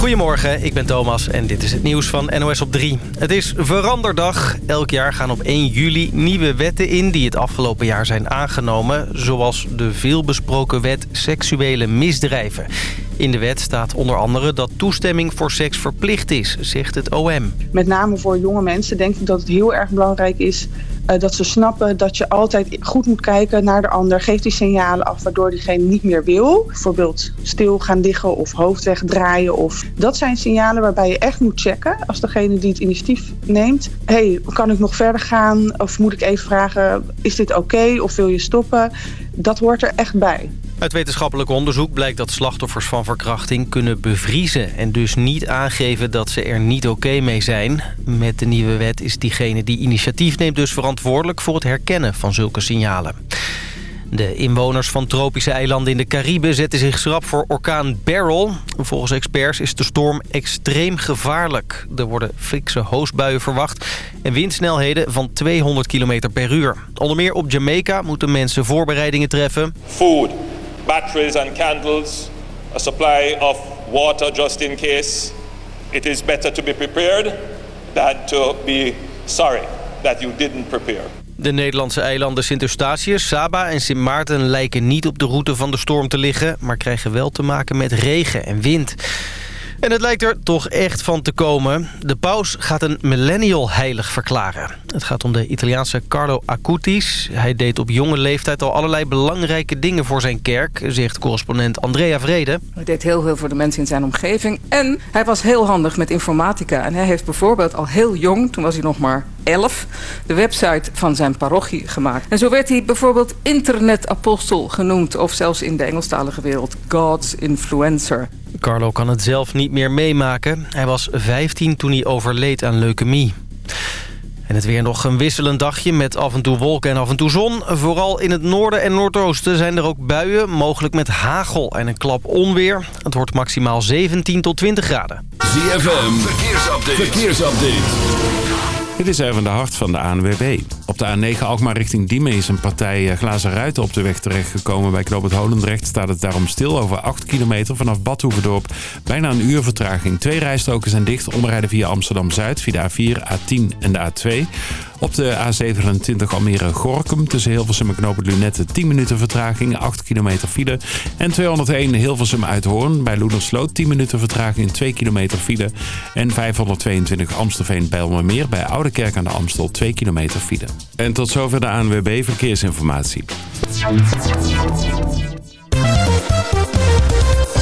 Goedemorgen, ik ben Thomas en dit is het nieuws van NOS op 3. Het is veranderdag. Elk jaar gaan op 1 juli nieuwe wetten in die het afgelopen jaar zijn aangenomen. Zoals de veelbesproken wet seksuele misdrijven. In de wet staat onder andere dat toestemming voor seks verplicht is, zegt het OM. Met name voor jonge mensen denk ik dat het heel erg belangrijk is dat ze snappen dat je altijd goed moet kijken naar de ander. Geef die signalen af waardoor diegene niet meer wil. Bijvoorbeeld stil gaan liggen of hoofd wegdraaien. Of... Dat zijn signalen waarbij je echt moet checken als degene die het initiatief neemt. hey, kan ik nog verder gaan? Of moet ik even vragen, is dit oké of wil je stoppen? Dat hoort er echt bij. Uit wetenschappelijk onderzoek blijkt dat slachtoffers van verkrachting kunnen bevriezen... en dus niet aangeven dat ze er niet oké mee zijn. Met de nieuwe wet is diegene die initiatief neemt dus verantwoordelijk... voor het herkennen van zulke signalen. De inwoners van tropische eilanden in de Cariben zetten zich schrap voor orkaan Beryl. Volgens experts is de storm extreem gevaarlijk. Er worden fikse hoosbuien verwacht en windsnelheden van 200 km per uur. Onder meer op Jamaica moeten mensen voorbereidingen treffen. Food, batteries and candles, a supply of water just in case. It is better to be prepared than to be sorry that you didn't prepare. De Nederlandse eilanden Sint-Eustatius, Saba en Sint Maarten lijken niet op de route van de storm te liggen... maar krijgen wel te maken met regen en wind. En het lijkt er toch echt van te komen. De paus gaat een millennial heilig verklaren. Het gaat om de Italiaanse Carlo Acutis. Hij deed op jonge leeftijd al allerlei belangrijke dingen voor zijn kerk... zegt correspondent Andrea Vrede. Hij deed heel veel voor de mensen in zijn omgeving. En hij was heel handig met informatica. En hij heeft bijvoorbeeld al heel jong, toen was hij nog maar 11, de website van zijn parochie gemaakt. En zo werd hij bijvoorbeeld internetapostel genoemd... of zelfs in de Engelstalige wereld God's influencer. Carlo kan het zelf niet meer meemaken. Hij was 15 toen hij overleed aan leukemie. En het weer nog een wisselend dagje met af en toe wolken en af en toe zon. Vooral in het noorden en noordoosten zijn er ook buien, mogelijk met hagel en een klap onweer. Het wordt maximaal 17 tot 20 graden. ZFM, verkeersupdate. verkeersupdate. Dit is even de hart van de ANWB. Op de A9 Alkmaar richting Diemen is een partij eh, glazen ruiten op de weg terechtgekomen. Bij Knoop het Holendrecht staat het daarom stil over 8 kilometer vanaf Badhoevedorp. Bijna een uur vertraging. Twee rijstroken zijn dicht. Omrijden via Amsterdam-Zuid, via de A4, A10 en de A2. Op de A27 Almere-Gorkum tussen Hilversum en Knoop Lunette 10 minuten vertraging, 8 kilometer file. En 201 Hilversum-Uithoorn bij Loedersloot 10 minuten vertraging, 2 kilometer file. En 522 Amstelveen-Bijlmermeer bij Oudekerk aan de Amstel 2 kilometer file. En tot zover de ANWB Verkeersinformatie.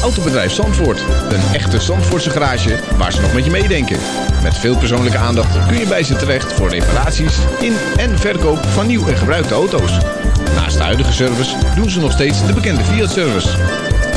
Autobedrijf Zandvoort. Een echte Zandvoortse garage waar ze nog met je meedenken. Met veel persoonlijke aandacht kun je bij ze terecht voor reparaties in en verkoop van nieuw en gebruikte auto's. Naast de huidige service doen ze nog steeds de bekende Fiat-service.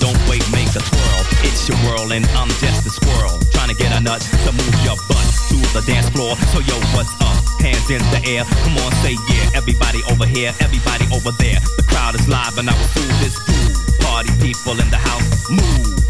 Don't wait, make a twirl. It's your world, and I'm just a squirrel. Trying to get a nut to move your butt to the dance floor. So, yo, what's up? Hands in the air. Come on, say yeah. Everybody over here, everybody over there. The crowd is live, and I will do this groove. Party people in the house, move.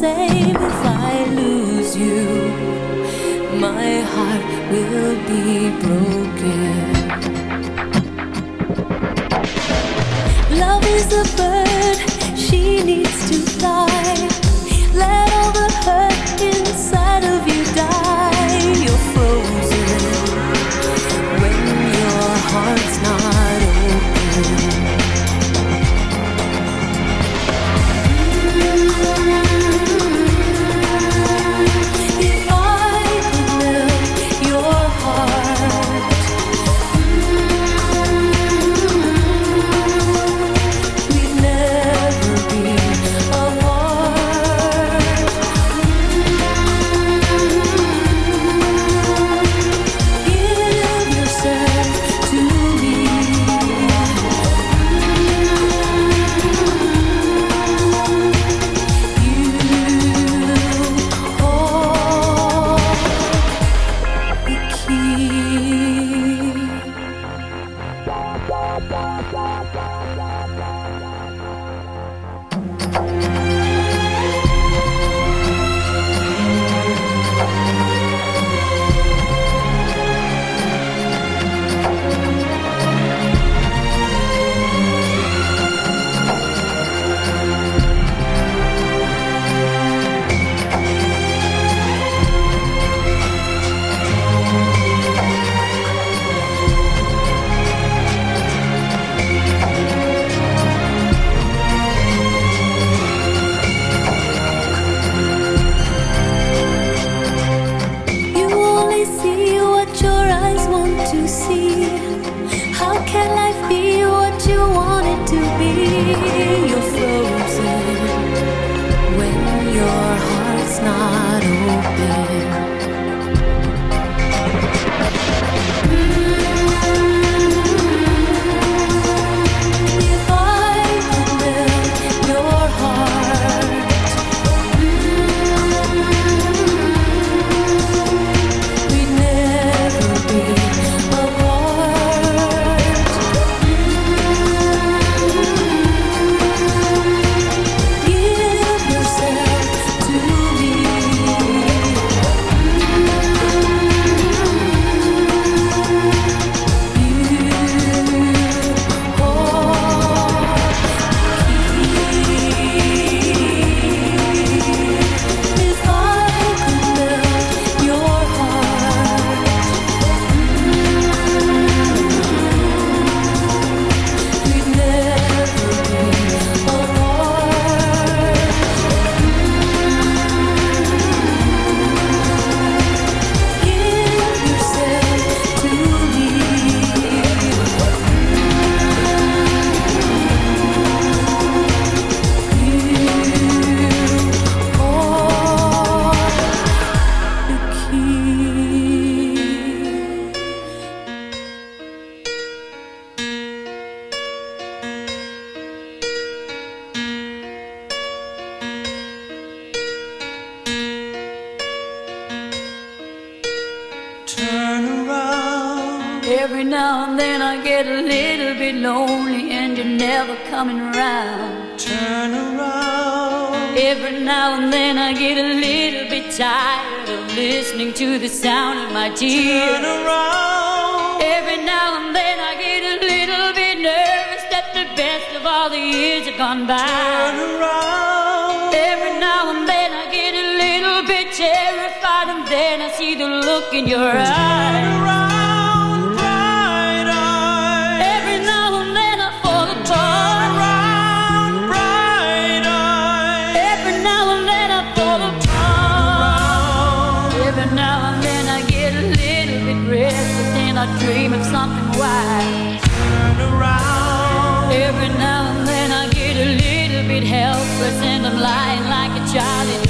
same if I lose you. My heart will be broken. Love is a bird, she needs to fly. could help but send them lying like a child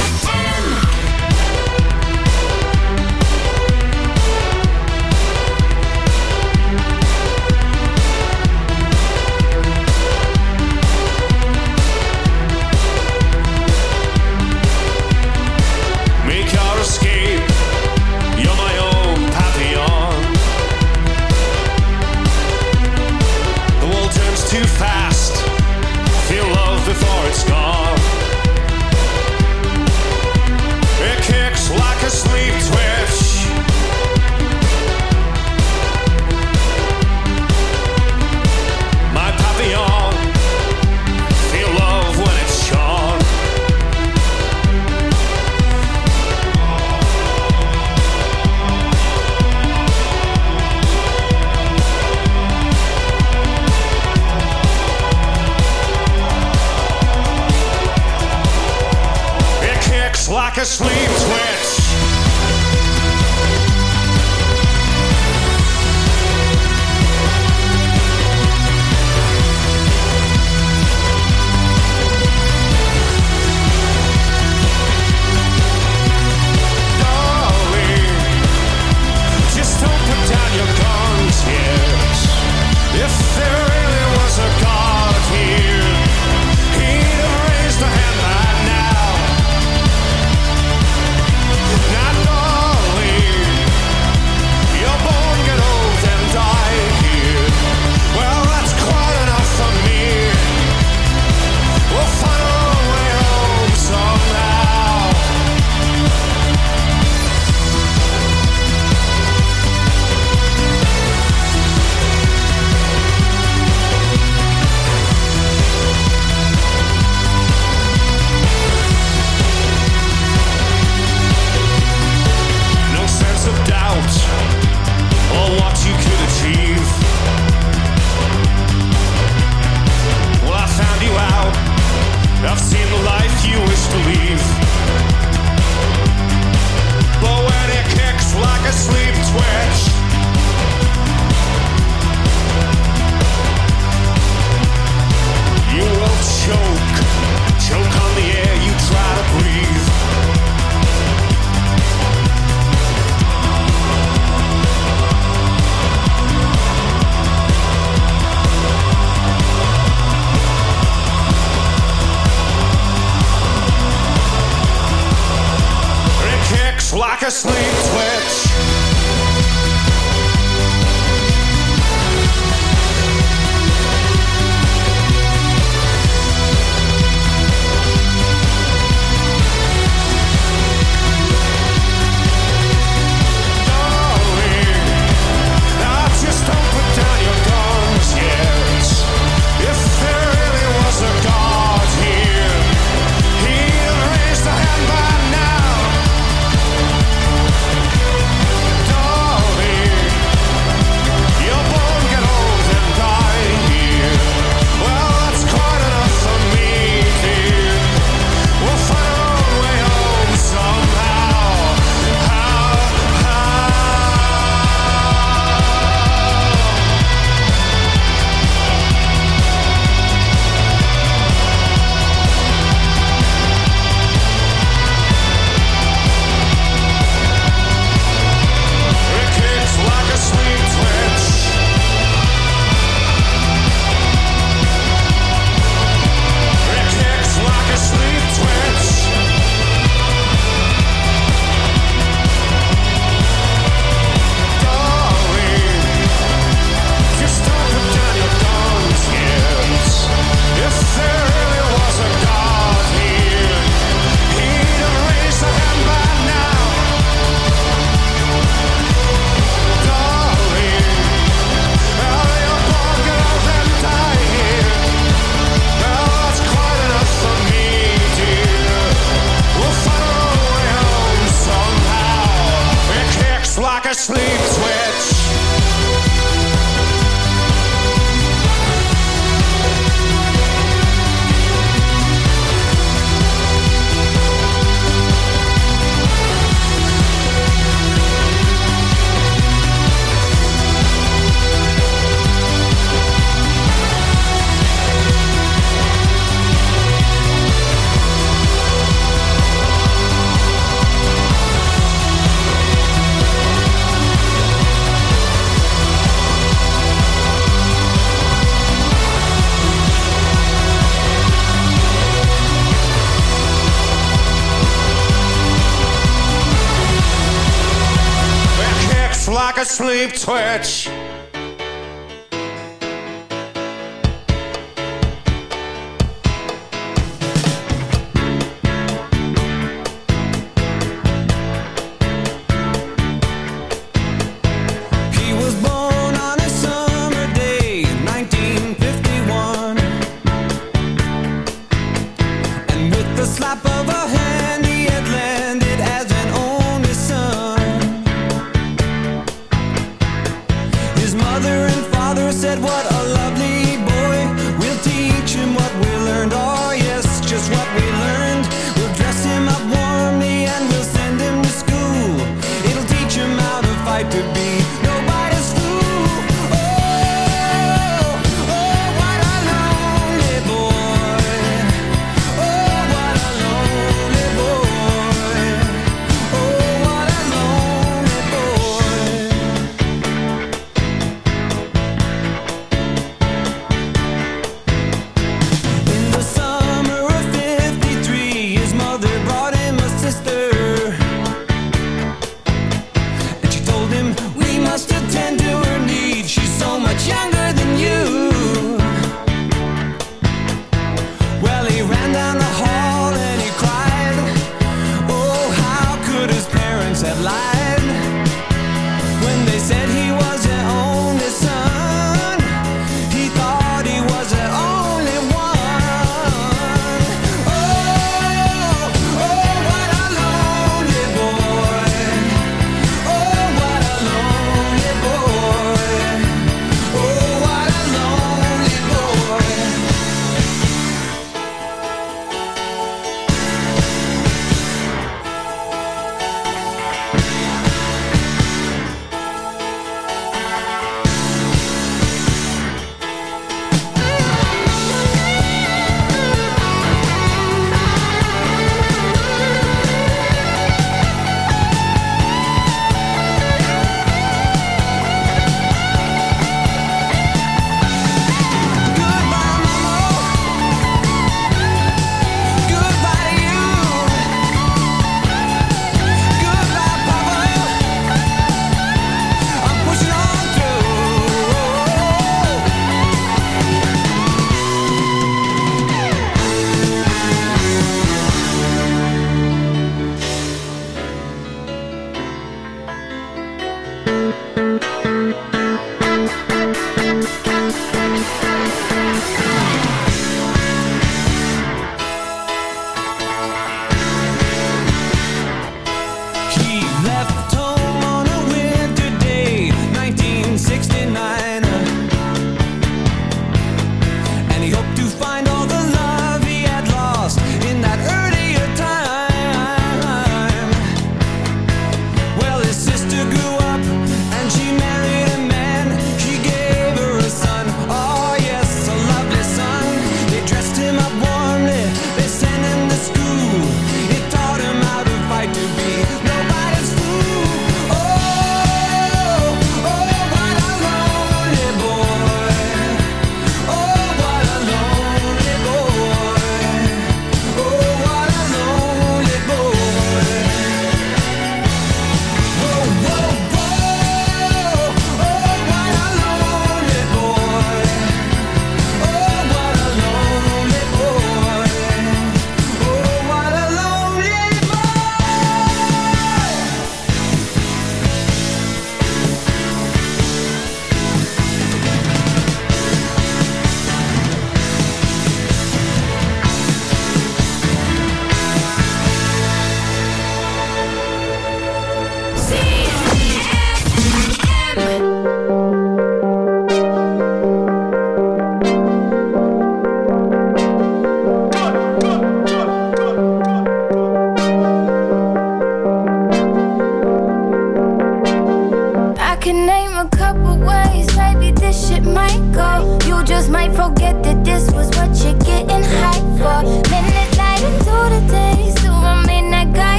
sleep twitch. My papillon, love when it's. It kicks like a sleep twitch. like a sleep switch. Deep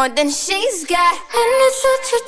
more than she's got. And it's such a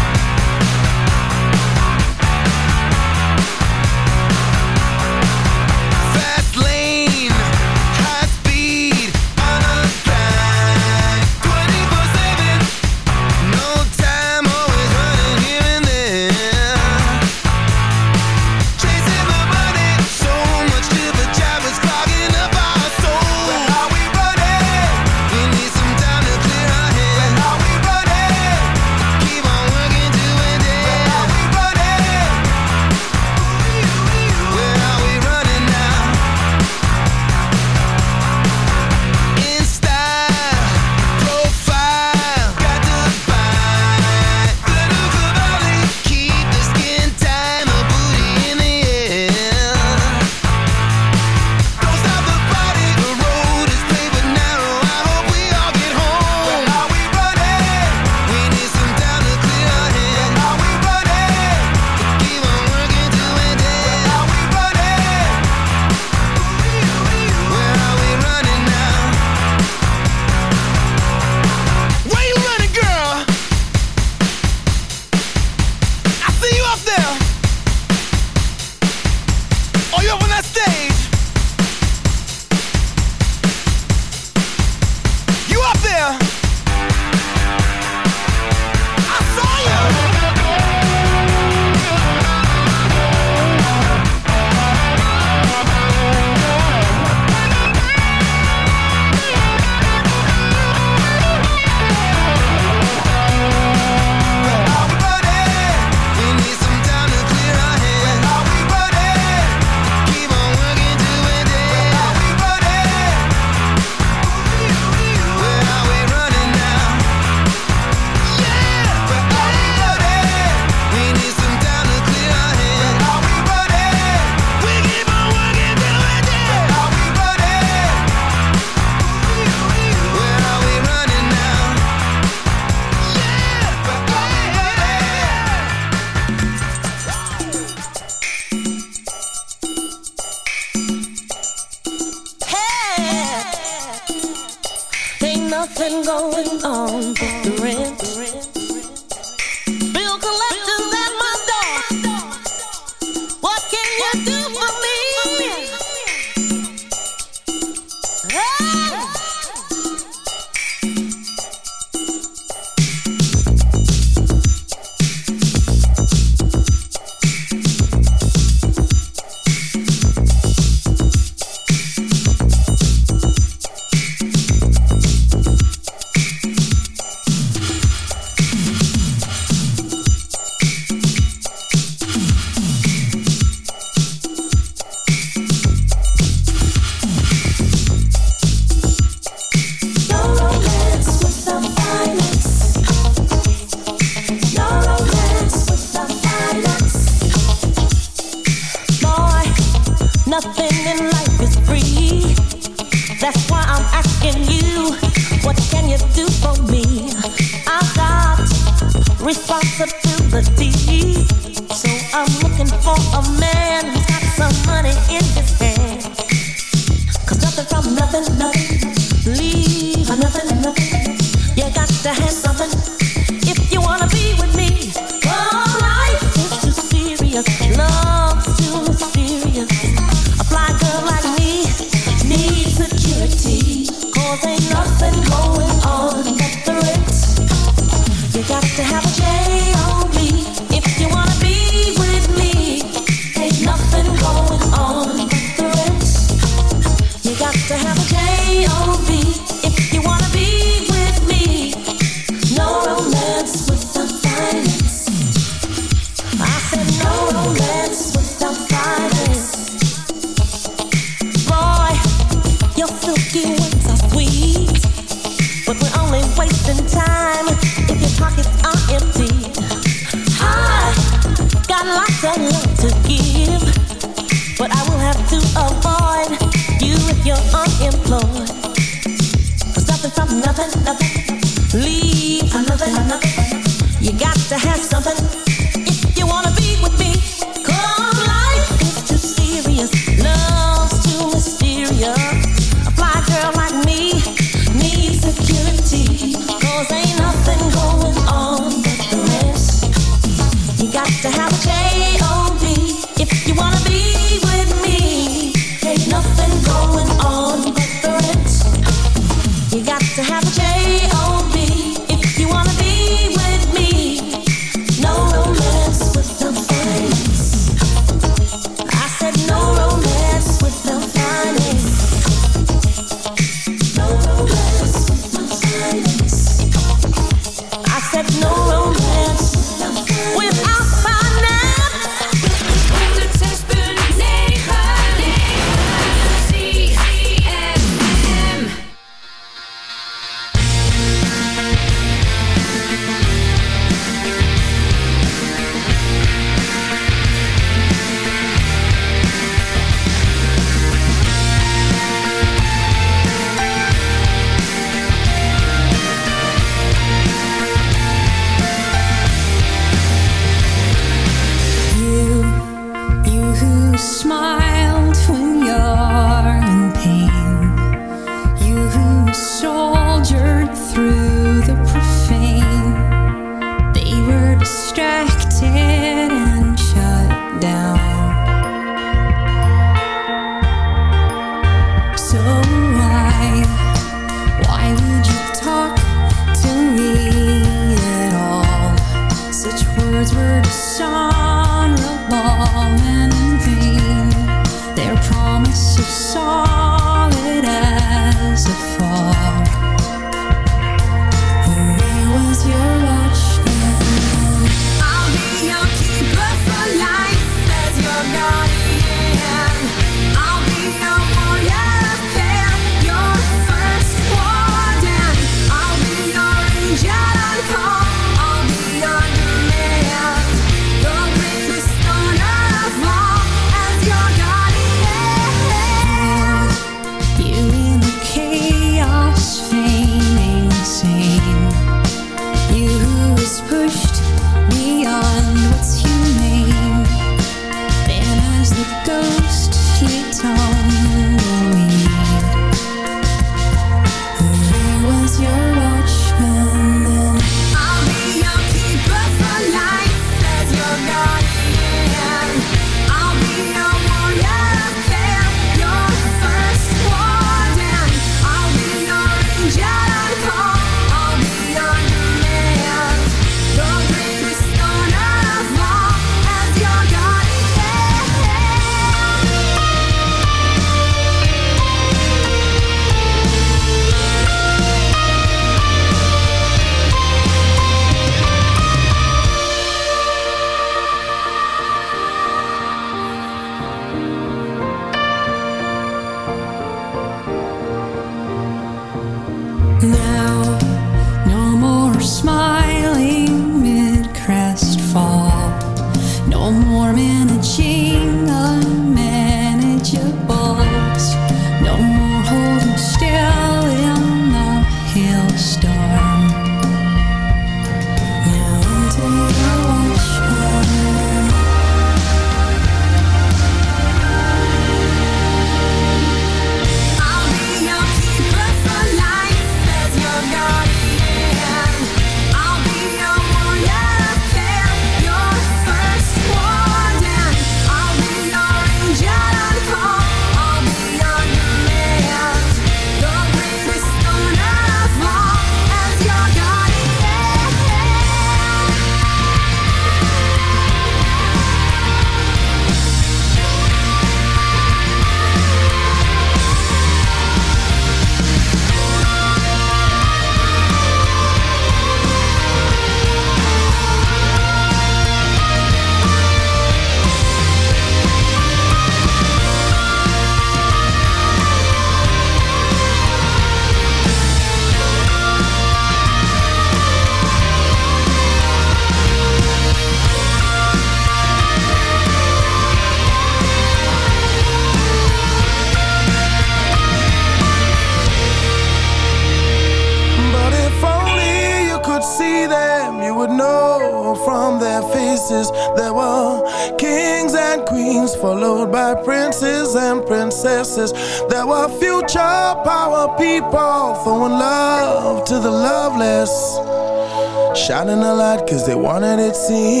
Cause they wanted it seen.